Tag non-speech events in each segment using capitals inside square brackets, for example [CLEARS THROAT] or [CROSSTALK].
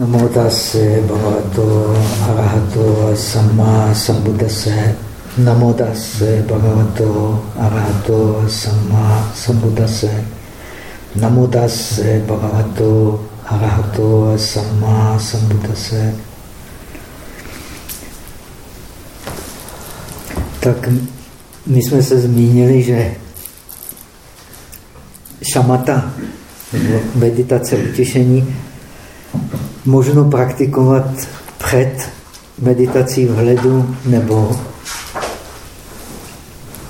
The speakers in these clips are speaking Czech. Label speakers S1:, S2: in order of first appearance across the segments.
S1: Namo tase bhagavato arahato samma sambuddhase. Namo tase bhagavato arahato samma sambuddhase. Namo tase bhagavato arahato samma sambuddhase. Tak my jsme se zmínili, že šamata, meditace utěšení, možno praktikovat před meditací vhledu nebo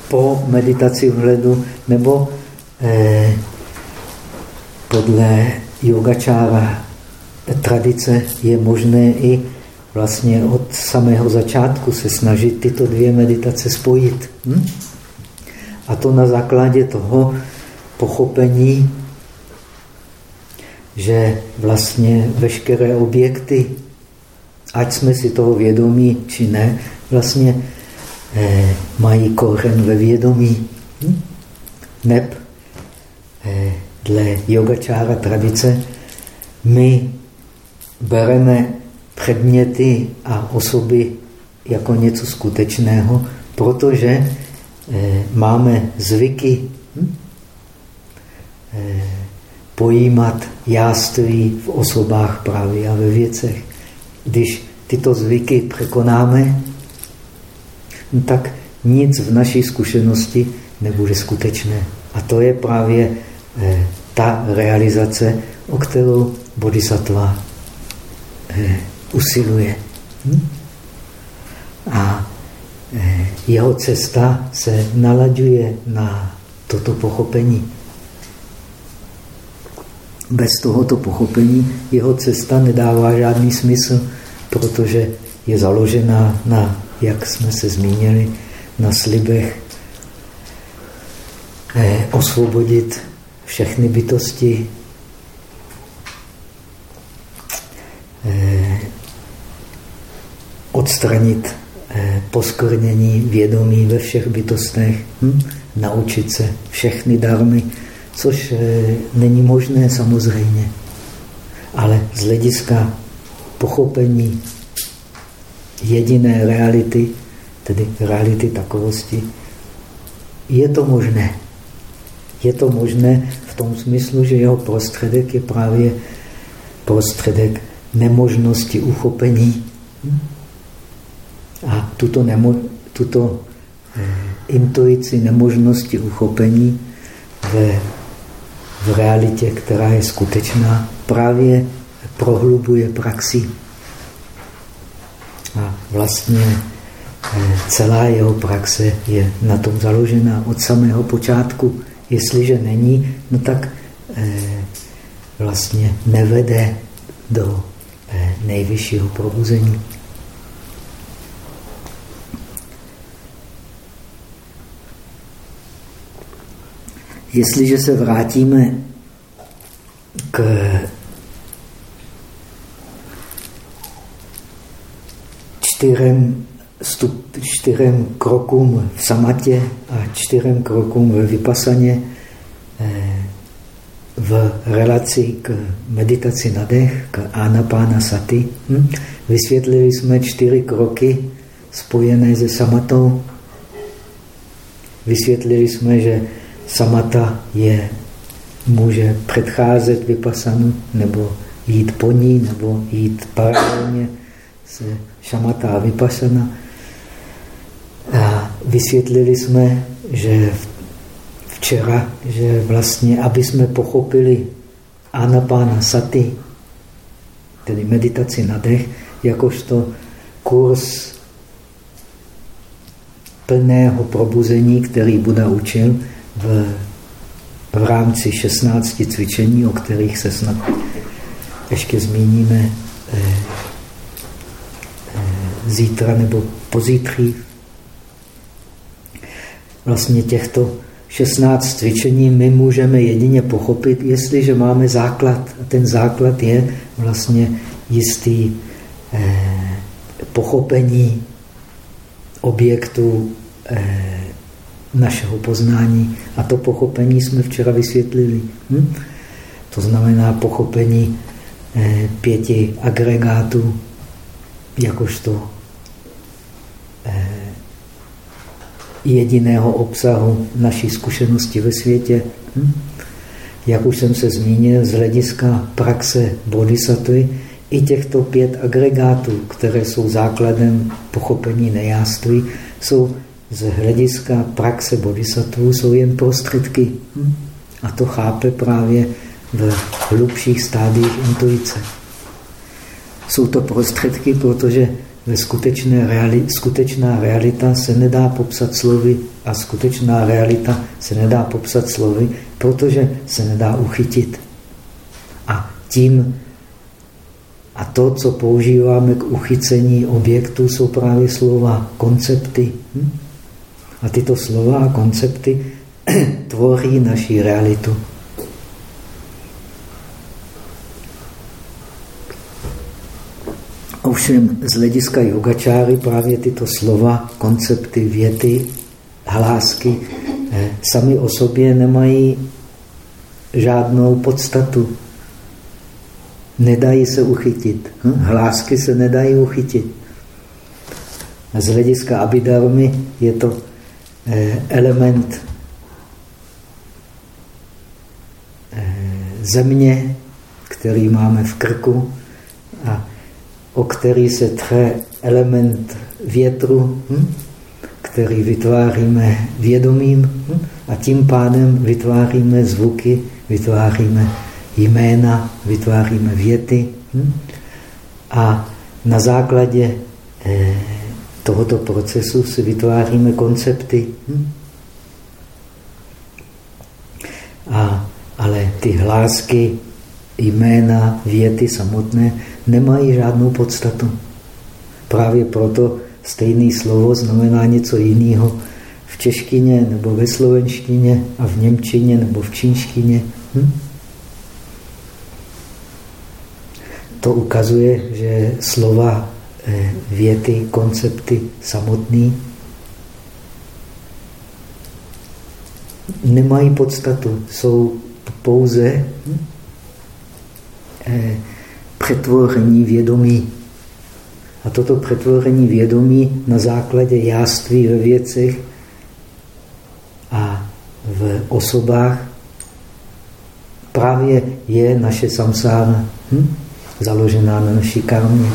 S1: po meditaci vhledu nebo eh, podle yogačára tradice je možné i vlastně od samého začátku se snažit tyto dvě meditace spojit. Hm? A to na základě toho pochopení, že vlastně veškeré objekty, ať jsme si toho vědomí, či ne, vlastně eh, mají kořen ve vědomí. Hm? Neb eh, dle yogačára tradice my bereme předměty a osoby jako něco skutečného, protože eh, máme zvyky hm? eh, pojímat jáství v osobách právě a ve věcech. Když tyto zvyky překonáme, no tak nic v naší zkušenosti nebude skutečné. A to je právě eh, ta realizace, o kterou bodhisattva eh, usiluje. Hm? A eh, jeho cesta se nalaďuje na toto pochopení. Bez tohoto pochopení jeho cesta nedává žádný smysl, protože je založená na, jak jsme se zmínili, na slibech eh, osvobodit všechny bytosti, eh, odstranit eh, poskornění vědomí ve všech bytostech, hm? naučit se všechny darmy, což eh, není možné samozřejmě. Ale z hlediska pochopení jediné reality, tedy reality takovosti, je to možné. Je to možné v tom smyslu, že jeho prostředek je právě prostředek nemožnosti uchopení. A tuto, nemo, tuto eh, intuici nemožnosti uchopení v, v realitě, která je skutečná, právě prohlubuje praxi. A vlastně eh, celá jeho praxe je na tom založena od samého počátku. Jestliže není, no tak eh, vlastně nevede do eh, nejvyššího probuzení. Jestliže se vrátíme k čtyřem, stup, čtyřem krokům v samatě a čtyřem krokům ve vypasaně eh, v relaci k meditaci na dech, k anapána sati. Hm? Vysvětlili jsme čtyři kroky spojené se samatou. Vysvětlili jsme, že samata je, může předcházet vypasanu, nebo jít po ní, nebo jít paralelně se šamata a vypasana. A vysvětlili jsme, že včera, že vlastně, aby jsme pochopili anapána sati, tedy meditaci na dech, jakožto kurz plného probuzení, který Buda učil v, v rámci 16 cvičení, o kterých se snad ještě zmíníme eh, zítra nebo pozítří. Vlastně těchto 16 cvičení my můžeme jedině pochopit, jestliže máme základ. A ten základ je vlastně jistý eh, pochopení objektu eh, našeho poznání. A to pochopení jsme včera vysvětlili. Hm? To znamená pochopení pěti agregátů jakožto jediného obsahu naší zkušenosti ve světě. Hm? Jak už jsem se zmínil, z hlediska praxe bodhisattvy, i těchto pět agregátů, které jsou základem pochopení nejáství, jsou z hlediska praxe bodhisattvů jsou jen prostředky. Hm? A to chápe právě v hlubších stádiích intuice. Jsou to prostředky, protože ve skutečné reali, skutečná realita se nedá popsat slovy a skutečná realita se nedá popsat slovy, protože se nedá uchytit. A tím a to, co používáme k uchycení objektů, jsou právě slova, koncepty. Hm? A tyto slova a koncepty [CLEARS THROAT] tvoří naši realitu. Ovšem z hlediska yogačáry právě tyto slova, koncepty, věty, hlásky eh, sami o sobě nemají žádnou podstatu. Nedají se uchytit. Hm? Hlásky se nedají uchytit. Z hlediska abidarmy je to element eh, země, který máme v krku a o který se tře element větru, hm? který vytváříme vědomím hm? a tím pádem vytváříme zvuky, vytváříme jména, vytváříme věty hm? a na základě eh, tohoto procesu si vytváříme koncepty. Hm? A, ale ty hlásky, jména, věty samotné nemají žádnou podstatu. Právě proto stejné slovo znamená něco jiného v češtině nebo ve slovenštině a v němčině nebo v čínštině. Hm? To ukazuje, že slova, věty, koncepty samotný nemají podstatu, jsou pouze? Eh, přetvoření vědomí. A toto přetvoření vědomí na základě jáství ve věcech a v osobách právě je naše samsára hm? založená na naší karmě.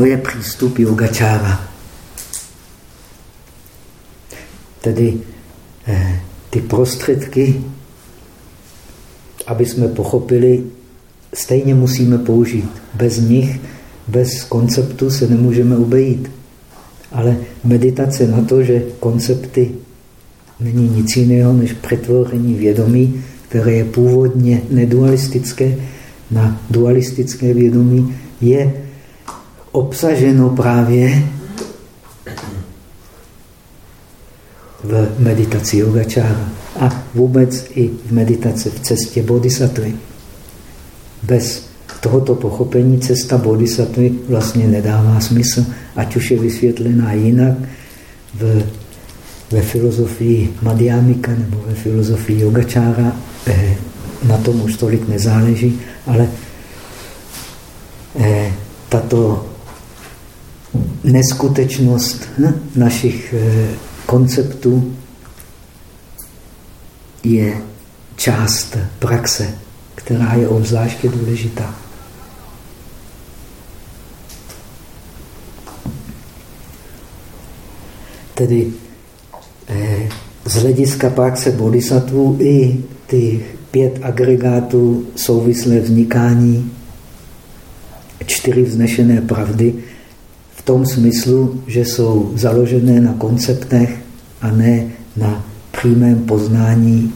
S1: To je přístup yogačára. Tedy eh, ty prostředky aby jsme pochopili, stejně musíme použít. Bez nich, bez konceptu se nemůžeme obejít. Ale meditace na to, že koncepty není nic jiného než přetvoření vědomí, které je původně nedualistické, na dualistické vědomí, je obsaženo právě v meditaci yogačára a vůbec i v meditaci v cestě bodhisattvy. Bez tohoto pochopení cesta bodhisattvy vlastně nedává smysl, ať už je vysvětlená jinak v, ve filozofii Madhyamika nebo ve filozofii yogačára, eh, na tom už tolik nezáleží, ale eh, tato neskutečnost hm, našich eh, konceptů je část praxe, která je obzvláště důležitá. Tedy eh, z hlediska praxe bodhisattvů i ty pět agregátů souvislé vznikání čtyři vznešené pravdy v tom smyslu, že jsou založené na konceptech a ne na přímém poznání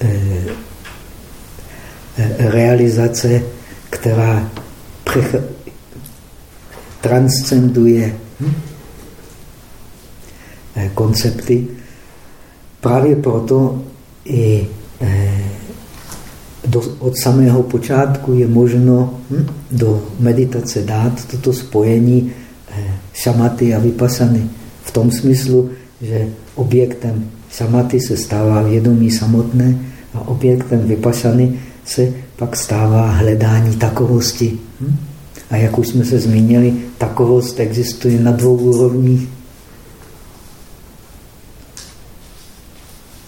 S1: eh, eh, realizace, která transcenduje hm, eh, koncepty. Právě proto i do, od samého počátku je možno hm, do meditace dát toto spojení šamaty a vypasany. V tom smyslu, že objektem samaty se stává vědomí samotné a objektem vypašany se pak stává hledání takovosti. Hm? A jak už jsme se zmínili, takovost existuje na dvou úrovních.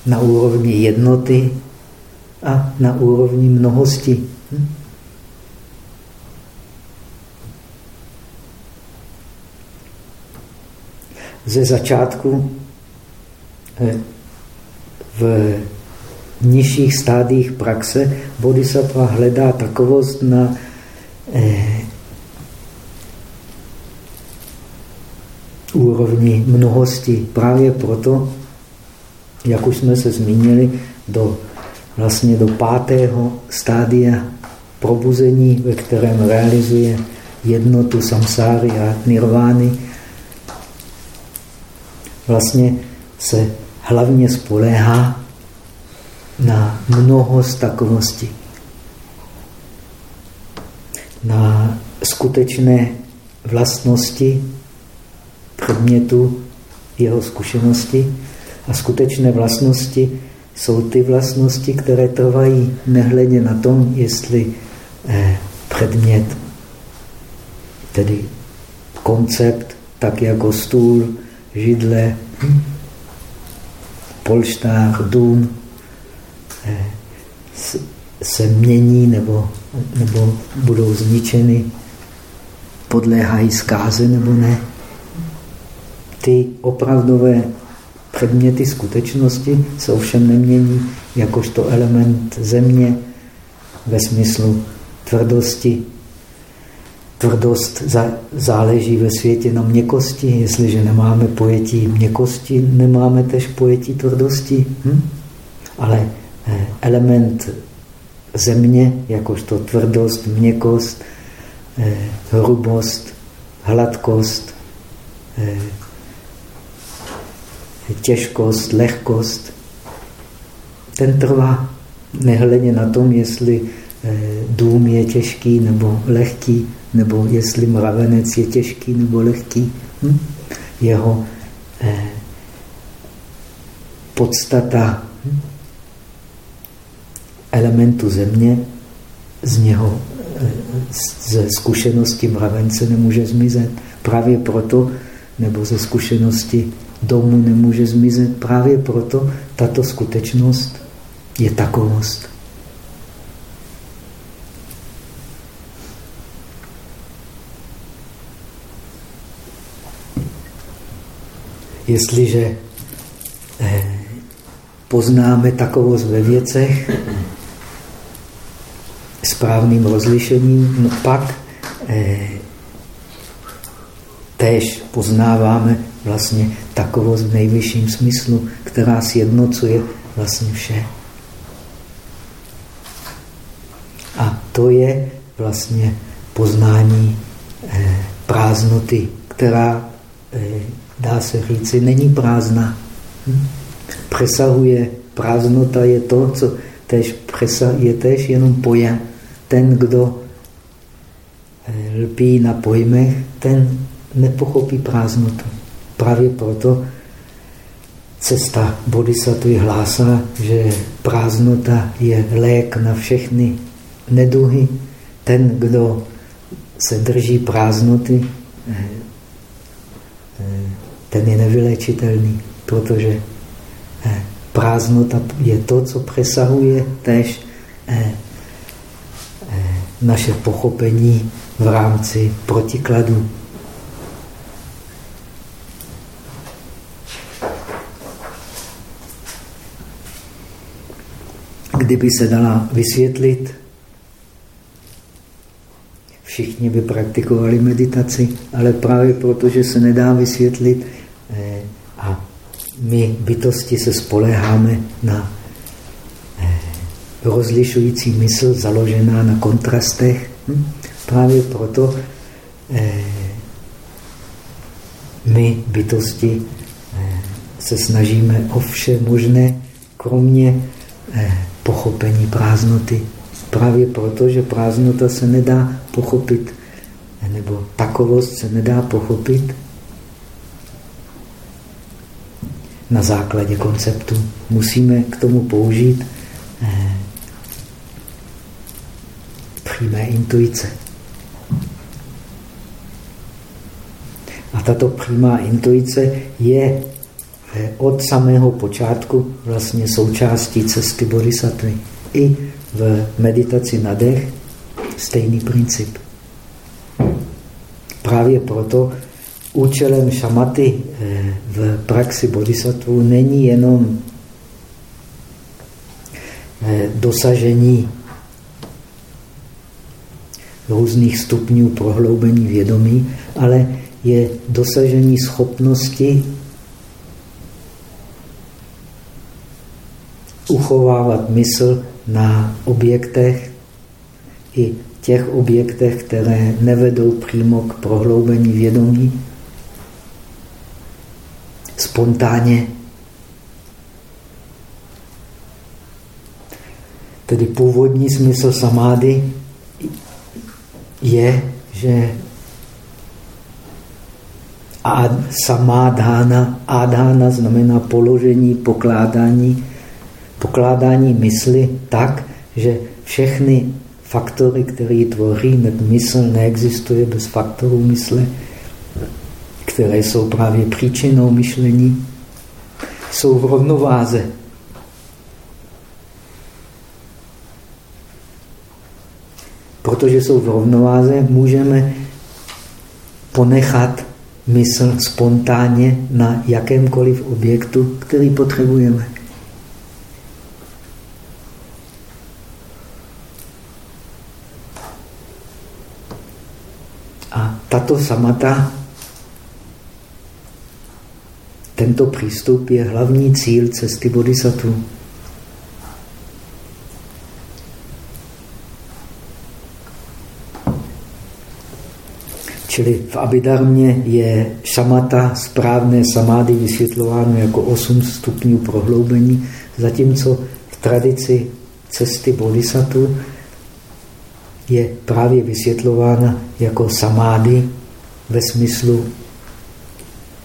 S1: Na úrovni jednoty a na úrovni mnohosti. Hm? Ze začátku eh, v nižších stádiích praxe bodhisattva hledá takovost na eh, úrovni mnohosti. Právě proto, jak už jsme se zmínili, do, vlastně do pátého stádia probuzení, ve kterém realizuje jednotu samsáry a nirvány, vlastně se hlavně spoléhá na mnohost takovosti. Na skutečné vlastnosti předmětu jeho zkušenosti a skutečné vlastnosti jsou ty vlastnosti, které trvají nehledě na tom, jestli eh, předmět, tedy koncept, tak jako stůl, židle, polštář, dům, eh, se mění nebo, nebo budou zničeny, podléhají zkáze nebo ne. Ty opravdové předměty skutečnosti se ovšem nemění jakožto element země ve smyslu tvrdosti. Tvrdost záleží ve světě na měkosti. Jestliže nemáme pojetí měkosti, nemáme tež pojetí tvrdosti. Hm? Ale eh, element země, jakožto tvrdost, měkost, eh, hrubost, hladkost, eh, těžkost, lehkost, ten trvá. Nehledě na tom, jestli eh, dům je těžký nebo lehký, nebo jestli mravenec je těžký nebo lehký. Hm? Jeho eh, podstata hm? elementu země z něho eh, ze zkušenosti mravence nemůže zmizet. Právě proto, nebo ze zkušenosti domu nemůže zmizet. Právě proto tato skutečnost je takovost. Jestliže eh, poznáme takovost ve věcech správným rozlišením, no pak eh, též poznáváme vlastně takovost v nejvyšším smyslu, která sjednocuje vlastně vše. A to je vlastně poznání eh, prázdnoty, která, eh, dá se říci, není prázdná. Hm? Přesahuje, prázdnota je to, co tež je tež jenom pojem. Ten, kdo eh, lpí na pojmech, ten nepochopí prázdnotu. Právě proto cesta bodhisattvy hlásá, že prázdnota je lék na všechny neduhy. Ten, kdo se drží prázdnoty, eh, eh, ten je nevylečitelný, protože eh, prázdnota je to, co přesahuje tež naše pochopení v rámci protikladu. Kdyby se dala vysvětlit, všichni by praktikovali meditaci, ale právě protože se nedá vysvětlit eh, a my bytosti se spoleháme na eh, rozlišující mysl založená na kontrastech. Hm? Právě proto eh, my bytosti se snažíme o vše možné, kromě pochopení prázdnoty. Právě proto, že prázdnota se nedá pochopit, nebo takovost se nedá pochopit na základě konceptu. Musíme k tomu použít eh, přímé intuice. A tato přímá intuice je od samého počátku vlastně součástí cesty bodhisattvy. I v meditaci na dech stejný princip. Právě proto účelem šamaty eh, v praxi bodhisattva není jenom eh, dosažení různých stupňů prohloubení vědomí, ale je dosažení schopnosti uchovávat mysl na objektech i těch objektech, které nevedou přímo k prohloubení vědomí, spontánně. Tedy původní smysl samády je, že samádhána, ádhána znamená položení, pokládání, pokládání mysli tak, že všechny faktory, které tvoří, mysl neexistuje bez faktorů mysle, které jsou právě příčinou myšlení, jsou v rovnováze. Protože jsou v rovnováze, můžeme ponechat mysl spontánně na jakémkoliv objektu, který potřebujeme. A tato samata, tento přístup je hlavní cíl cesty bodhisattva. Čili v Abidarmě je šamata, správné samády vysvětlováno jako 8 stupňů prohloubení, zatímco v tradici cesty bodhisattva je právě vysvětlována jako samády ve smyslu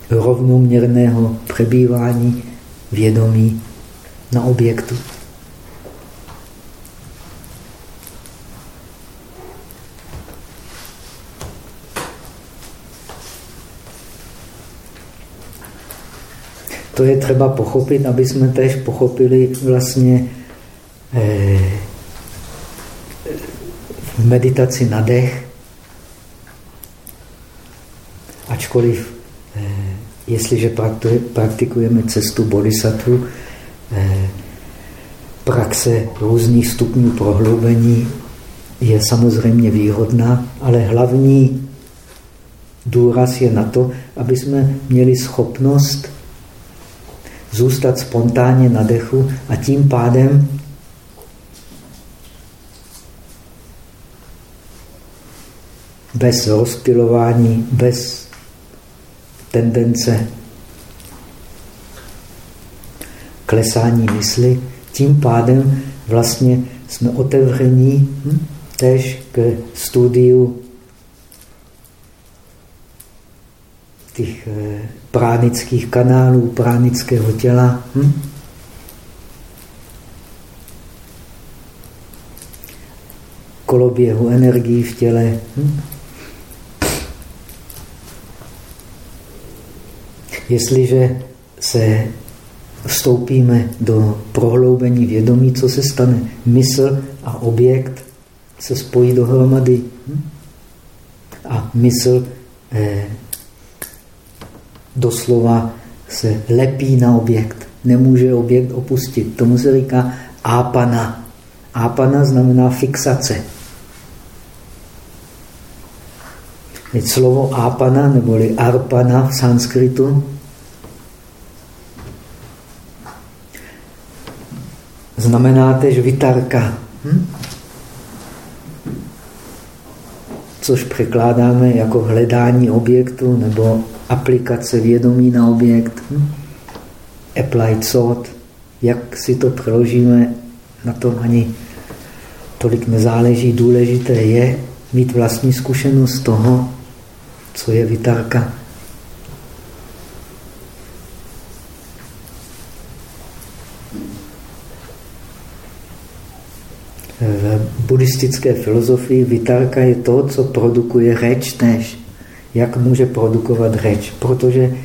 S1: rovnoměrného přebývání vědomí na objektu. To je třeba pochopit, aby jsme tež pochopili vlastně eh, v meditaci na dech, ačkoliv eh, jestliže praktikujeme cestu bodhisattva, eh, praxe různých stupňů prohloubení je samozřejmě výhodná, ale hlavní důraz je na to, aby jsme měli schopnost zůstat spontánně na dechu a tím pádem bez rozptilování, bez tendence klesání mysli, tím pádem vlastně jsme otevření hm, tež k studiu těch eh, pránických kanálů, pránického těla. Hm? koloběhu energií v těle. Hm? Jestliže se vstoupíme do prohloubení vědomí, co se stane? Mysl a objekt se spojí dohromady. Hm? A mysl eh, doslova se lepí na objekt. Nemůže objekt opustit. Tomu se říká ápana. Ápana znamená fixace. Teď slovo ápana neboli arpana v sanskritu znamená tež vitarka. Hm? Což překládáme jako hledání objektu nebo aplikace vědomí na objekt. Hm? Applied thought. Jak si to přeložíme, na tom ani tolik nezáleží. Důležité je mít vlastní zkušenost toho, co je vytárka. V buddhistické filozofii vitarka je to, co produkuje řeč tež. Jak může produkovat řeč? Protože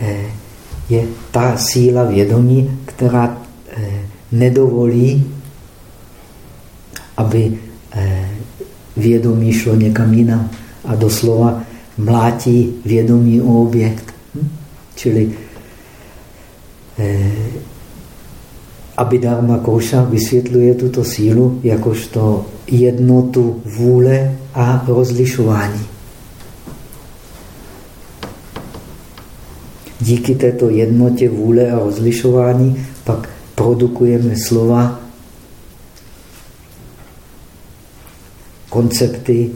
S1: eh, je ta síla vědomí, která eh, nedovolí, aby eh, vědomí šlo někam jinam a doslova mlátí vědomí o objekt. Hm? Čili Abhidharma Koša vysvětluje tuto sílu jakožto jednotu vůle a rozlišování. Díky této jednotě vůle a rozlišování pak produkujeme slova, koncepty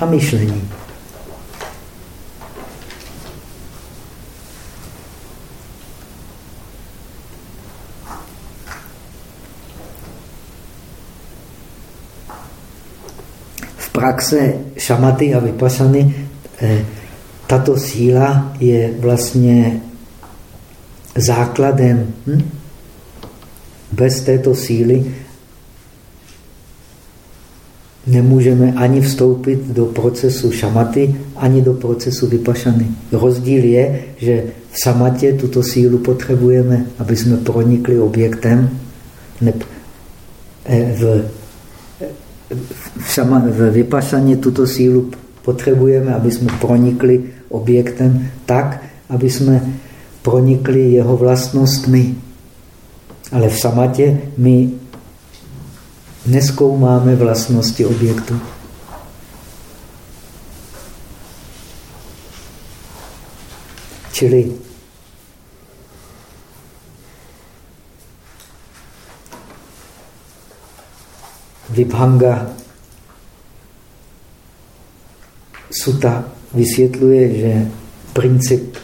S1: a myšlení. V praxe šamaty a vypasany eh, tato síla je vlastně základem. Hm? Bez této síly nemůžeme ani vstoupit do procesu šamaty, ani do procesu vypašany. Rozdíl je, že v samatě tuto sílu potřebujeme, aby jsme pronikli objektem. Eh, v, v, šama, v vypašaně tuto sílu potřebujeme, aby jsme pronikli objektem tak, aby jsme pronikli jeho vlastnostmi. Ale v samatě my neskoumáme vlastnosti objektu. Čili Vibhanga Suta vysvětluje, že princip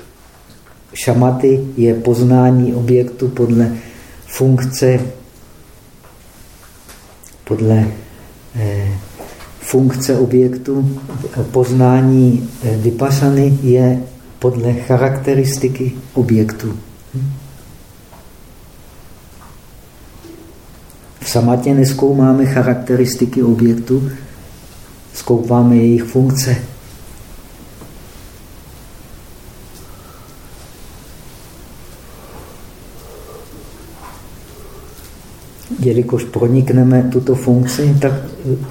S1: šamaty je poznání objektu podle funkce podle eh, funkce objektu, poznání eh, vypašany je podle charakteristiky objektu. V samatě neskoumáme charakteristiky objektu, zkoumáme jejich funkce. jelikož pronikneme tuto funkci, tak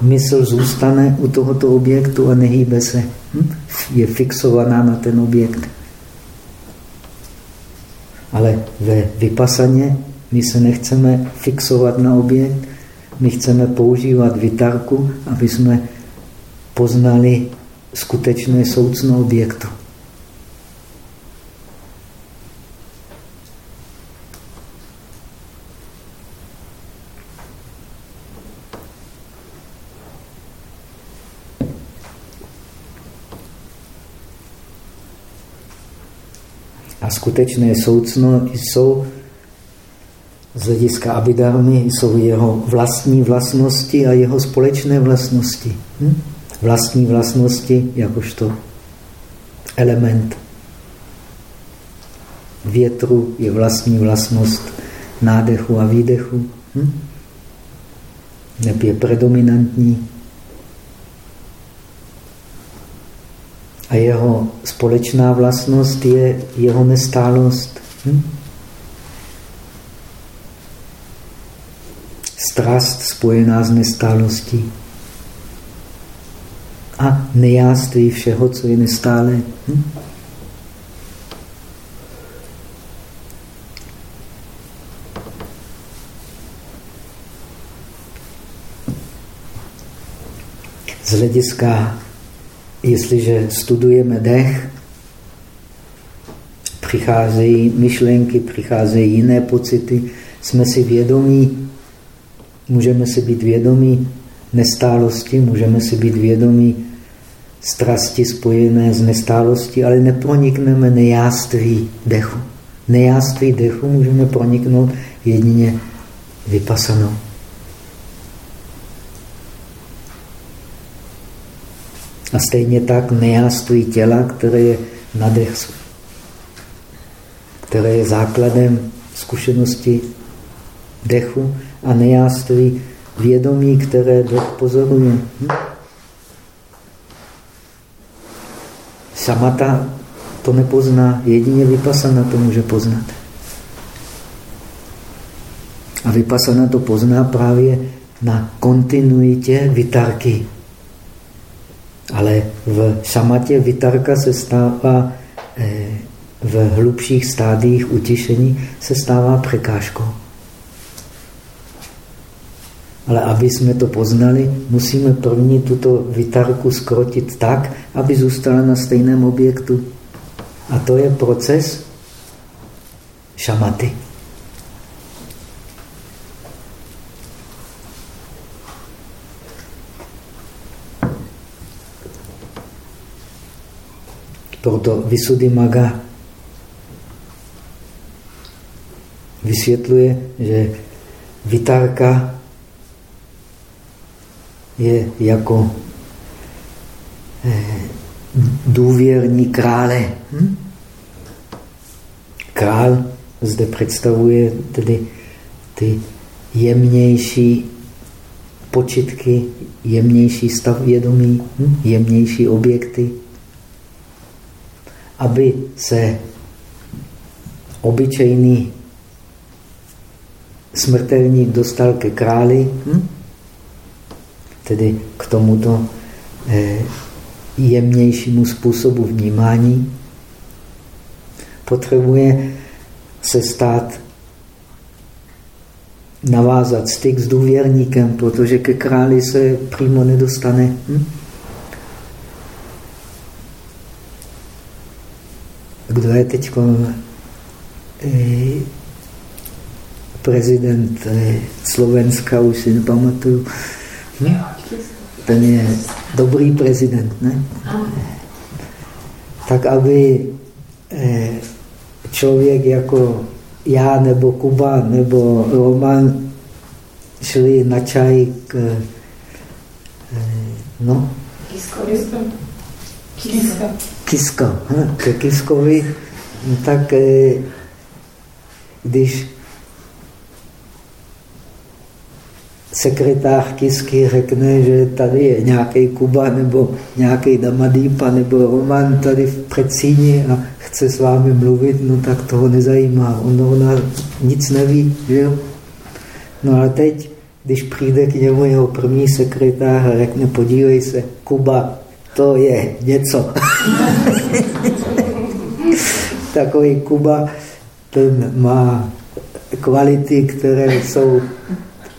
S1: mysl zůstane u tohoto objektu a nehýbe se. Hm? Je fixovaná na ten objekt. Ale ve vypasaně my se nechceme fixovat na objekt, my chceme používat vytarku, aby jsme poznali skutečné soucno objektu. A skutečné soucno jsou z hlediska abidarmy, jsou jeho vlastní vlastnosti a jeho společné vlastnosti. Hm? Vlastní vlastnosti jakožto element větru je vlastní vlastnost nádechu a výdechu. Hm? Neb je predominantní A jeho společná vlastnost je jeho nestálost. Hm? Strast spojená s nestálostí. A nejáství všeho, co je nestále. Hm? Z hlediska jestliže studujeme dech, přicházejí myšlenky, přicházejí jiné pocity, jsme si vědomí, můžeme si být vědomí nestálosti, můžeme si být vědomí strasti spojené s nestálostí, ale nepronikneme nejáství dechu. Nejáství dechu můžeme proniknout jedině vypasanou. A stejně tak nejáství těla, které je nadech, které je základem zkušenosti dechu a nejáství vědomí, které dech pozoruje. Hm? Samata to nepozná, jedině vypasana to může poznat. A vypasana to pozná právě na kontinuitě vytarky. Ale v samatě vitarka se stává eh, v hlubších stádiích utišení se stává překážkou. Ale aby jsme to poznali, musíme první tuto vytarku skrotit tak, aby zůstala na stejném objektu. A to je proces šamaty. Proto Maga vysvětluje, že vytárka je jako eh, důvěrní krále. Hm? Král zde představuje tedy ty jemnější počitky, jemnější stav vědomí, hm? jemnější objekty, aby se obyčejný smrtelník dostal ke králi, hm? Tedy k tomuto eh, jemnějšímu způsobu vnímání, potřebuje se stát, navázat styk s důvěrníkem, protože ke králi se přímo nedostane. Hm? Kdo je teď eh, prezident eh, Slovenska, už si nepamatuju. Hm? Ten je dobrý prezident, ne? Tak aby eh, člověk jako já nebo Kuba nebo Roman šli na čaj k no, Kiska. Kiska. Ke Kiskovi, no tak když sekretář Kisky řekne, že tady je nějaký Kuba nebo nějaký Damadýpa nebo Roman tady v předsíni a chce s vámi mluvit, no tak toho nezajímá. On, ona nic neví, že jo? No ale teď, když přijde k němu jeho první sekretář a řekne, podívej se, Kuba, to je něco. [LAUGHS] Takový Kuba, ten má kvality, které jsou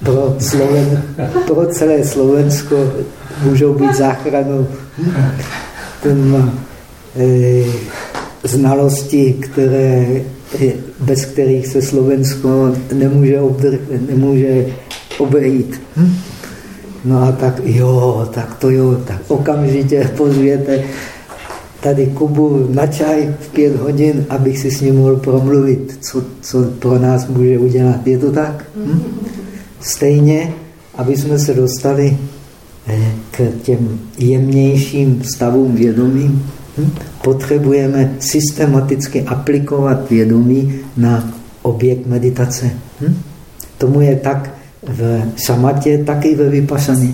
S1: pro, Sloven, pro celé Slovensko můžou být záchranou. Ten e, znalosti, které, bez kterých se Slovensko nemůže, obdr, nemůže obejít. No a tak jo, tak to jo, tak okamžitě pozvěte tady Kubu na čaj v pět hodin, abych si s ním mohl promluvit, co, co pro nás může udělat. Je to tak? Hm? Stejně, aby jsme se dostali eh, k těm jemnějším stavům vědomí, hm, potřebujeme systematicky aplikovat vědomí na objekt meditace. Hm? Tomu je tak v samatě, tak i ve vypasaně.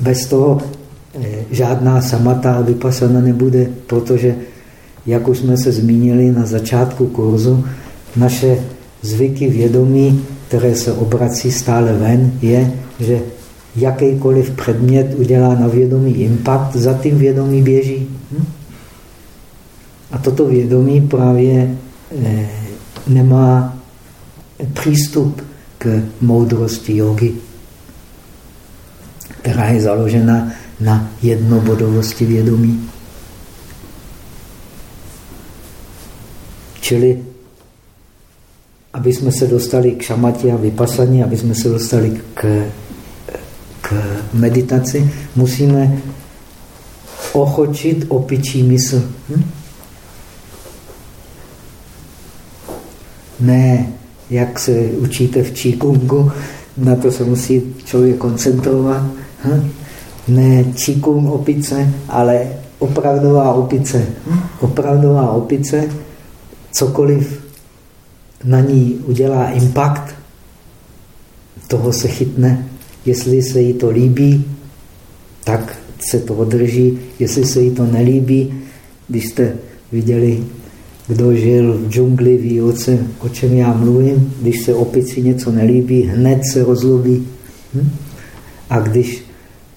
S1: Bez toho eh, žádná samata a vypasana nebude, protože, jak už jsme se zmínili na začátku kurzu, naše zvyky vědomí, které se obrací stále ven, je, že jakýkoliv předmět udělá na vědomí impact, za tím vědomí běží. Hm? A toto vědomí právě eh, nemá přístup k moudrosti jogy, která je založena na jednobodovosti vědomí. Čili aby jsme se dostali k šamatě a vypasaní, aby jsme se dostali k, k meditaci, musíme ochočit opičí mysl. Hm? Ne, jak se učíte v Číkungu, na to se musí člověk koncentrovat. Hm? Ne Číkung opice, ale opravdová opice. Hm? Opravdová opice cokoliv na ní udělá impact, toho se chytne. Jestli se jí to líbí, tak se to održí. Jestli se jí to nelíbí, když jste viděli, kdo žil v džungli, ví, o čem, o čem já mluvím. Když se opici něco nelíbí, hned se rozlobí. Hm? A když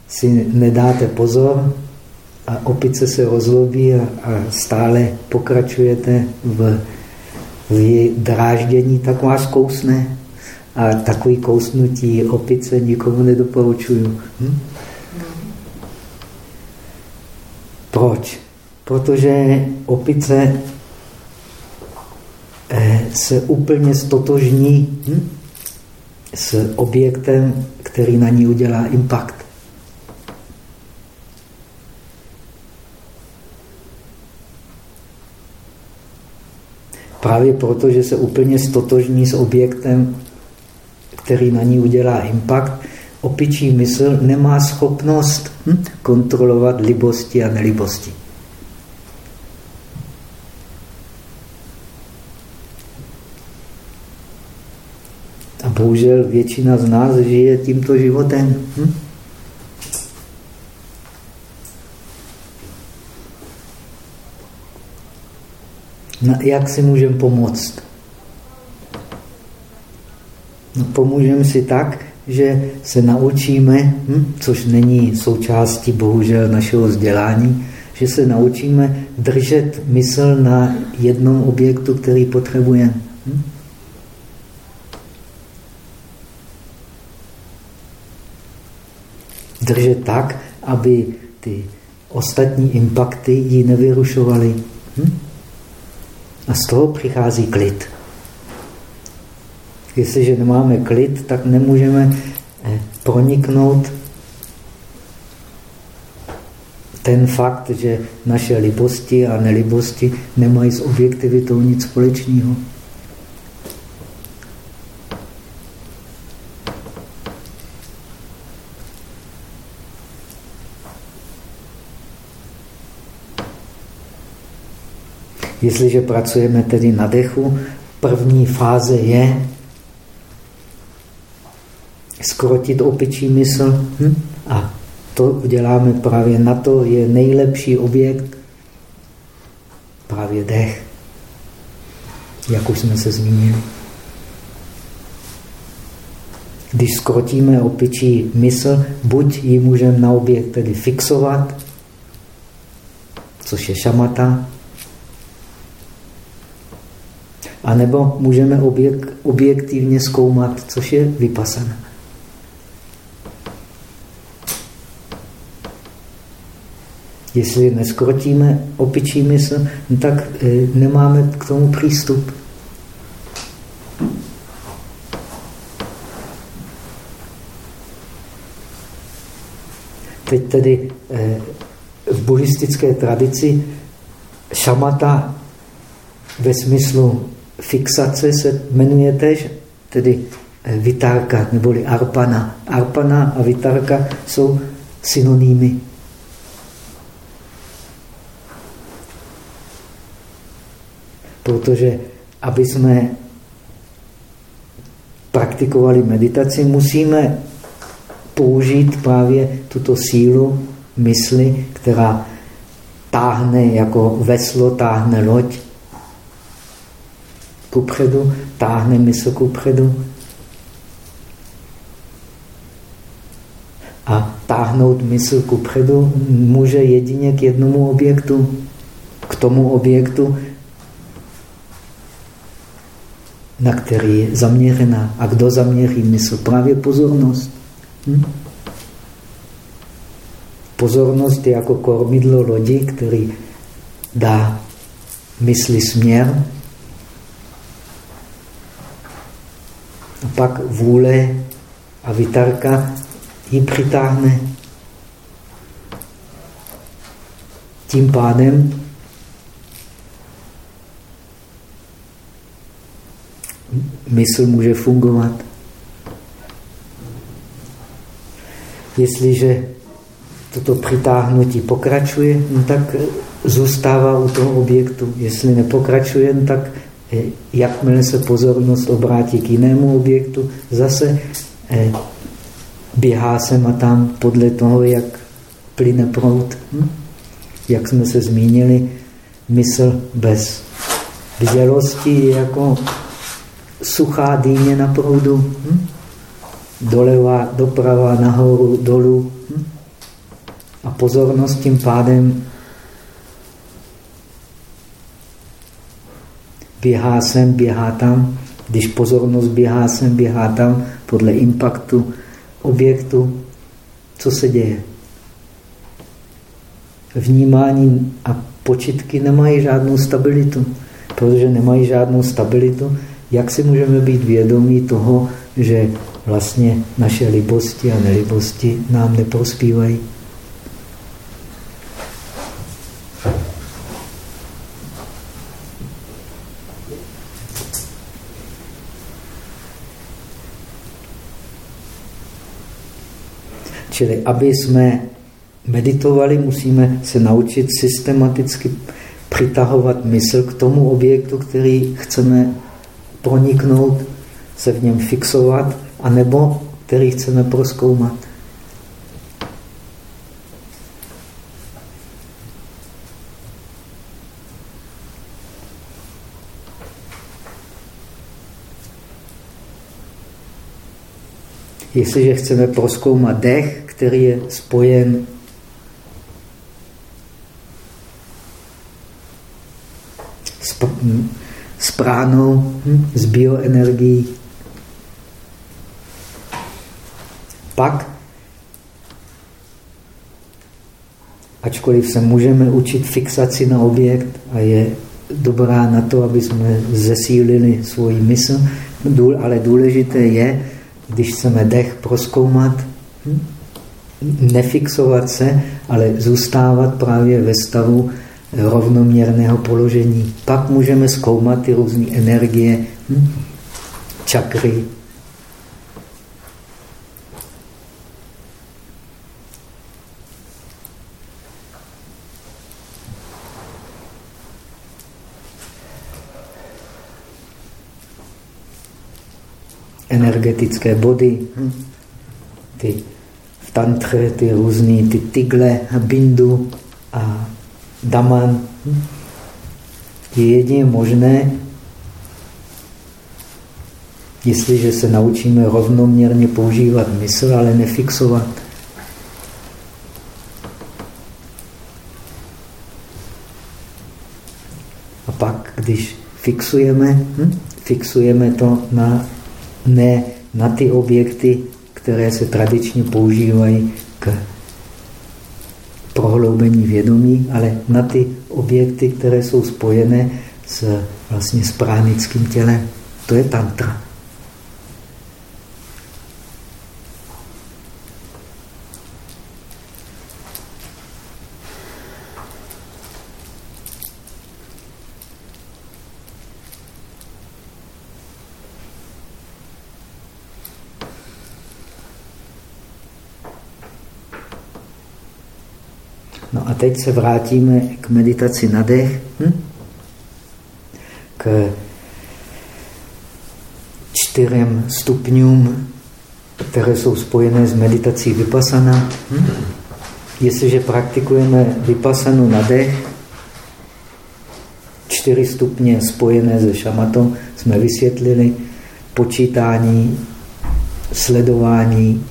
S1: si nedáte pozor a opice se rozlobí a, a stále pokračujete v, dráždění, tak vás kousne. A takový kousnutí opice nikomu nedoporučuju. Hm? Proč? Protože opice eh, se úplně stotožní hm? s objektem, který na ní udělá impact. Právě proto, že se úplně stotožní s objektem, který na ní udělá impact, opičí mysl nemá schopnost hm, kontrolovat libosti a nelibosti. A bohužel většina z nás žije tímto životem. Hm? Jak si můžeme pomoct? No, pomůžeme si tak, že se naučíme, hm, což není součástí bohužel našeho vzdělání, že se naučíme držet mysl na jednom objektu, který potřebujeme. Hm? Držet tak, aby ty ostatní impakty ji nevyrušovaly. Hm? A z toho přichází klid. Jestliže nemáme klid, tak nemůžeme eh, proniknout ten fakt, že naše libosti a nelibosti nemají s objektivitou nic společného. Jestliže pracujeme tedy na dechu, první fáze je skrotit opičí mysl hm? a to děláme právě na to, je nejlepší objekt právě dech, jak už jsme se zmínili. Když skrotíme opičí mysl, buď ji můžeme na objekt tedy fixovat, což je šamata, anebo můžeme objekt, objektivně zkoumat, což je vypasana. Jestli neskrotíme opičí mysl, tak e, nemáme k tomu přístup. Teď tedy e, v buddhistické tradici šamata ve smyslu fixace se jmenuje tež, tedy e, vitárka neboli arpana. Arpana a vitárka jsou synonýmy. Protože aby jsme praktikovali meditaci, musíme použít právě tuto sílu mysli, která táhne jako veslo, táhne loď kupředu, táhne mysl kupředu. A táhnout mysl kupředu může jedině k jednomu objektu. K tomu objektu, na který je zaměřená. A kdo zaměří mysl? Právě pozornost. Hm? Pozornost je jako kormidlo lodi, který dá mysli směr. Pak vůle a vytarka ji přitáhne. Tím pádem mysl může fungovat. Jestliže toto přitáhnutí pokračuje, no tak zůstává u toho objektu. Jestli nepokračuje, no tak jakmile se pozornost obrátí k jinému objektu, zase eh, běhá sem a tam podle toho, jak plyne prout. Hm? Jak jsme se zmínili, mysl bez bdělosti je jako suchá dýně na proudu. Hm? Doleva, doprava, nahoru, dolů. Hm? A pozornost tím pádem běhá sem, běhá tam. Když pozornost běhá sem, běhá tam, podle impaktu objektu, co se děje? Vnímání a počitky nemají žádnou stabilitu. Protože nemají žádnou stabilitu, jak si můžeme být vědomí toho, že vlastně naše libosti a nelibosti nám neprospívají? Čili aby jsme meditovali, musíme se naučit systematicky přitahovat mysl k tomu objektu, který chceme proniknout, se v něm fixovat, anebo který chceme proskoumat. Jestliže chceme proskoumat dech, který je spojen s, s pránou, hm, s bioenergií, pak, ačkoliv se můžeme učit fixaci na objekt a je dobrá na to, aby jsme zesílili svoji mysl, ale důležité je, když chceme dech proskoumat, hm? Nefixovat se, ale zůstávat právě ve stavu rovnoměrného položení. Pak můžeme zkoumat ty různé energie, hm? čakry, energetické body, hm? ty tantře, ty různé ty tygle, bindu a daman. Je jedině možné, jestliže se naučíme rovnoměrně používat mysl, ale nefixovat. A pak, když fixujeme, hm? fixujeme to na ne na ty objekty, které se tradičně používají k prohloubení vědomí, ale na ty objekty, které jsou spojené s, vlastně s pránickým tělem. To je tantra. Teď se vrátíme k meditaci na dech, hm? k čtyřem stupňům, které jsou spojené s meditací vypasana. Hm? Jestliže praktikujeme vypasanu na dech, čtyři stupně spojené se šamatou, jsme vysvětlili počítání, sledování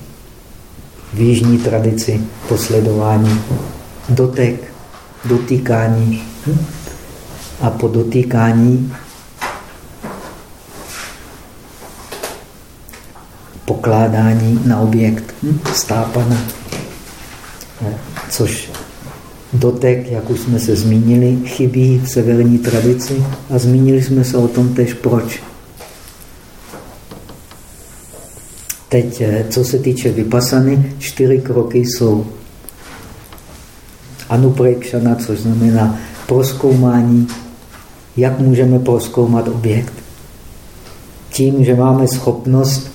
S1: v jižní tradici, posledování dotek, dotýkání. Hm? A po dotýkání pokládání na objekt, hm? stápana. Což dotek, jak už jsme se zmínili, chybí v severní tradici a zmínili jsme se o tom tež proč. Teď, eh, co se týče vypasany, čtyři kroky jsou anuprekšana, což znamená proskoumání, jak můžeme proskoumat objekt. Tím, že máme schopnost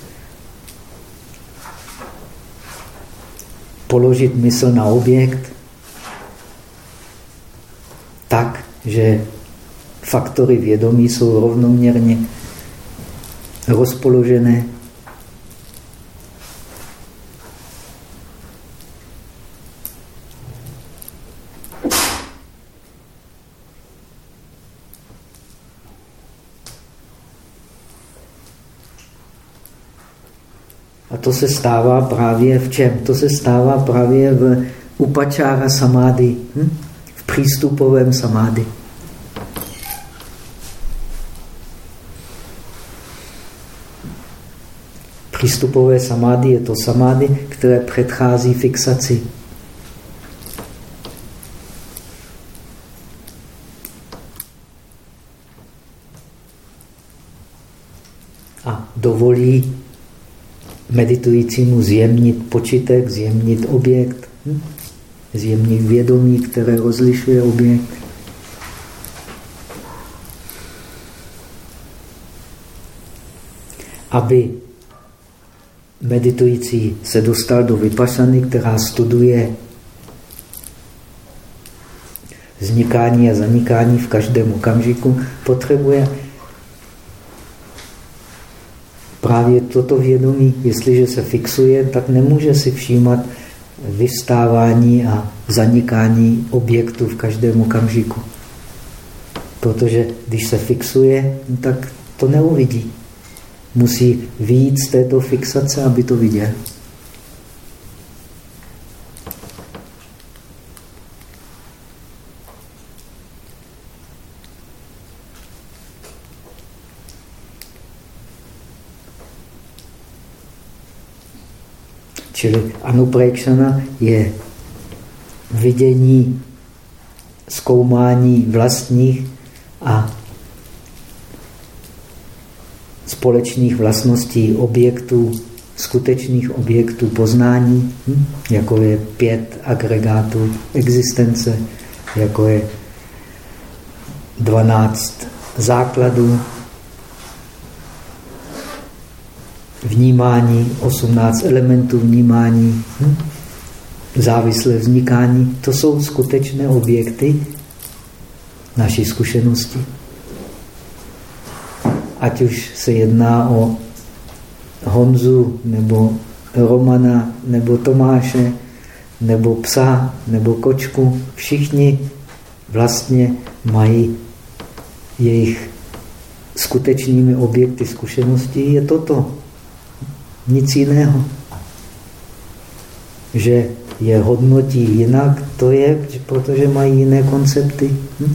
S1: položit mysl na objekt tak, že faktory vědomí jsou rovnoměrně rozpoložené. To se stává právě v čem? To se stává právě v upačára samády, hm? v přístupovém samády. Přístupové samády je to samády, které předchází fixaci. A dovolí meditujícímu zjemnit počítek, zjemnit objekt, hm? zjemnit vědomí, které rozlišuje objekt. Aby meditující se dostal do vypašany, která studuje vznikání a zanikání v každém okamžiku, potřebuje právě toto vědomí, jestliže se fixuje, tak nemůže si všímat vystávání a zanikání objektu v každém okamžiku. Protože když se fixuje, tak to neuvidí. Musí výjít z této fixace, aby to viděl. Čili anuprekšana je vidění, zkoumání vlastních a společných vlastností objektů, skutečných objektů poznání, hm? jako je pět agregátů existence, jako je dvanáct základů vnímání, 18 elementů vnímání, hm? závislé vznikání, to jsou skutečné objekty naší zkušenosti. Ať už se jedná o Honzu, nebo Romana, nebo Tomáše, nebo psa, nebo kočku, všichni vlastně mají jejich skutečnými objekty zkušenosti, je toto. Nic jiného. Že je hodnotí jinak, to je, protože mají jiné koncepty. Hm?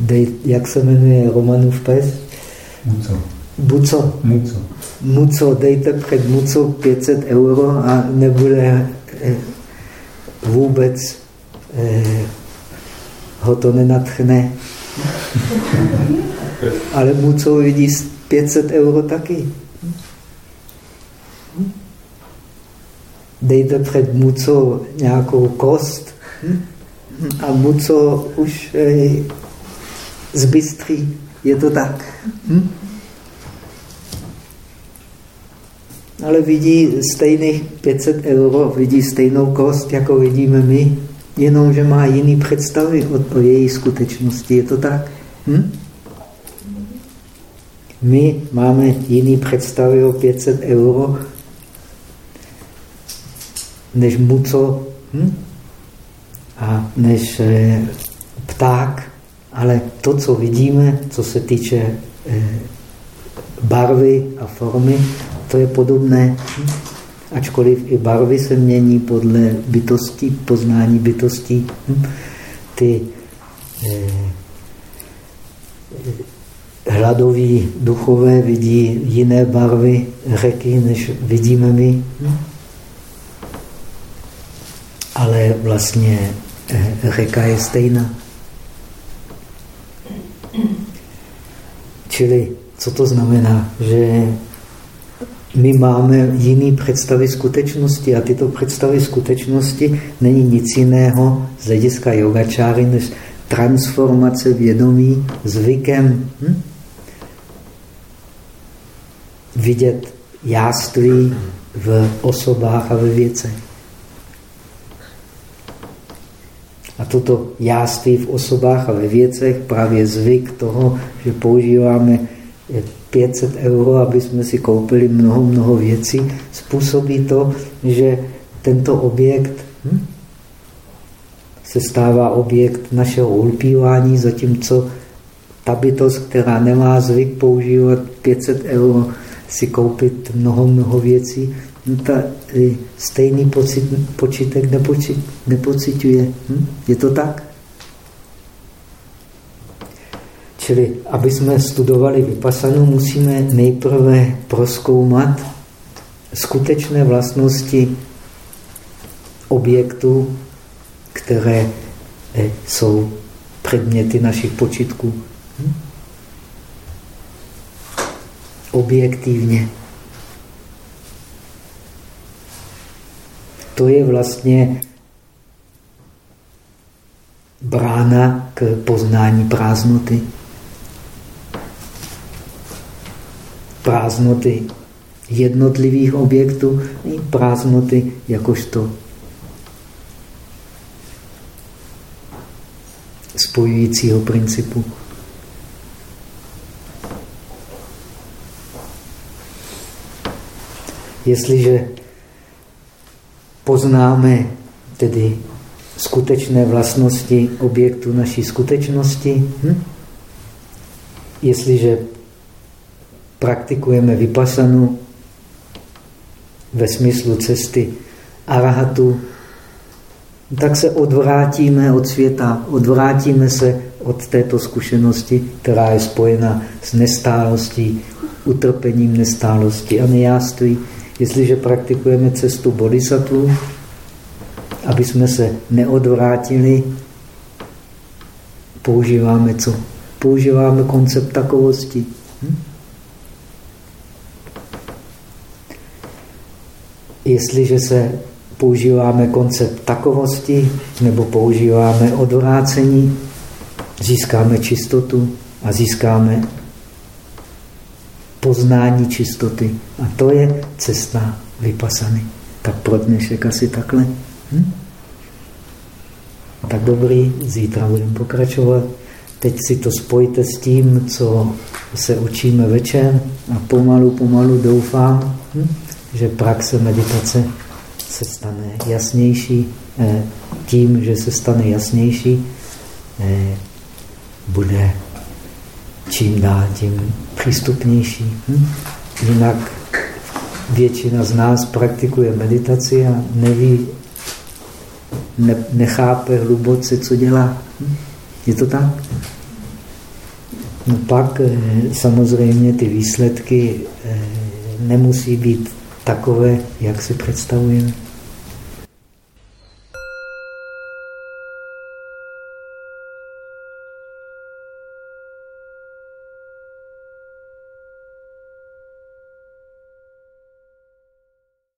S1: Dej, jak se jmenuje Romanův pes?
S2: Muco.
S1: Buco.
S2: Muco.
S1: Muco, dejte před Muco 500 euro a nebude eh, vůbec eh, ho to nenatchne. [LAUGHS] Ale Muco vidí 500 euro taky. Dejte před Muco nějakou kost a Muco už eh, zbystří. Je to tak. Ale vidí stejných 500 euro, vidí stejnou kost, jako vidíme my, jenomže má jiný představy o, o její skutečnosti. Je to tak? Hm? My máme jiný představy o 500 euro, než muco hm? a než eh, pták. Ale to, co vidíme, co se týče eh, barvy a formy, to je podobné. Ačkoliv i barvy se mění podle bytostí, poznání bytostí. Ty eh, hladoví duchové vidí jiné barvy řeky, než vidíme my. Ale vlastně eh, řeka je stejná. Čili co to znamená? Že my máme jiný představy skutečnosti a tyto představy skutečnosti není nic jiného z hlediska yogačáry, než transformace vědomí zvykem hm? Vidět jáství v osobách a ve věcech. A toto jáství v osobách a ve věcech, právě zvyk toho, že používáme 500 euro, aby jsme si koupili mnoho, mnoho věcí, způsobí to, že tento objekt hm, se stává objekt našeho ulpívání, zatímco ta bytost, která nemá zvyk používat 500 euro, si koupit mnoho, mnoho věcí, no ta stejný pocit, počítek nepocit, nepocituje. Hm? Je to tak? Čili, aby jsme studovali vypasanu, musíme nejprve proskoumat skutečné vlastnosti objektů, které eh, jsou předměty našich počitků. Hm? Objektivně. To je vlastně brána k poznání prázdnoty. Prázdnoty jednotlivých objektů i prázdnoty jakožto spojujícího principu. Jestliže poznáme tedy skutečné vlastnosti objektu naší skutečnosti, hm? jestliže praktikujeme vypasanu ve smyslu cesty arahatu, tak se odvrátíme od světa, odvrátíme se od této zkušenosti, která je spojena s nestálostí, utrpením nestálosti a nejáství. Jestliže praktikujeme cestu bodhisattva, aby jsme se neodvrátili, používáme co? Používáme koncept takovosti. Hm? Jestliže se používáme koncept takovosti nebo používáme odvrácení, získáme čistotu a získáme poznání čistoty. A to je cesta vypasany. Tak pro dnešek asi takhle. Hm? Tak dobrý, zítra budeme pokračovat. Teď si to spojte s tím, co se učíme večer a pomalu, pomalu doufám, hm? že praxe meditace se stane jasnější. Eh, tím, že se stane jasnější, eh, bude čím dál tím přístupnější. Hm? Jinak většina z nás praktikuje meditaci a neví, ne, nechápe hluboce, co dělá. Hm? Je to tak? No pak eh, samozřejmě ty výsledky nemusí být takové, jak si představujeme.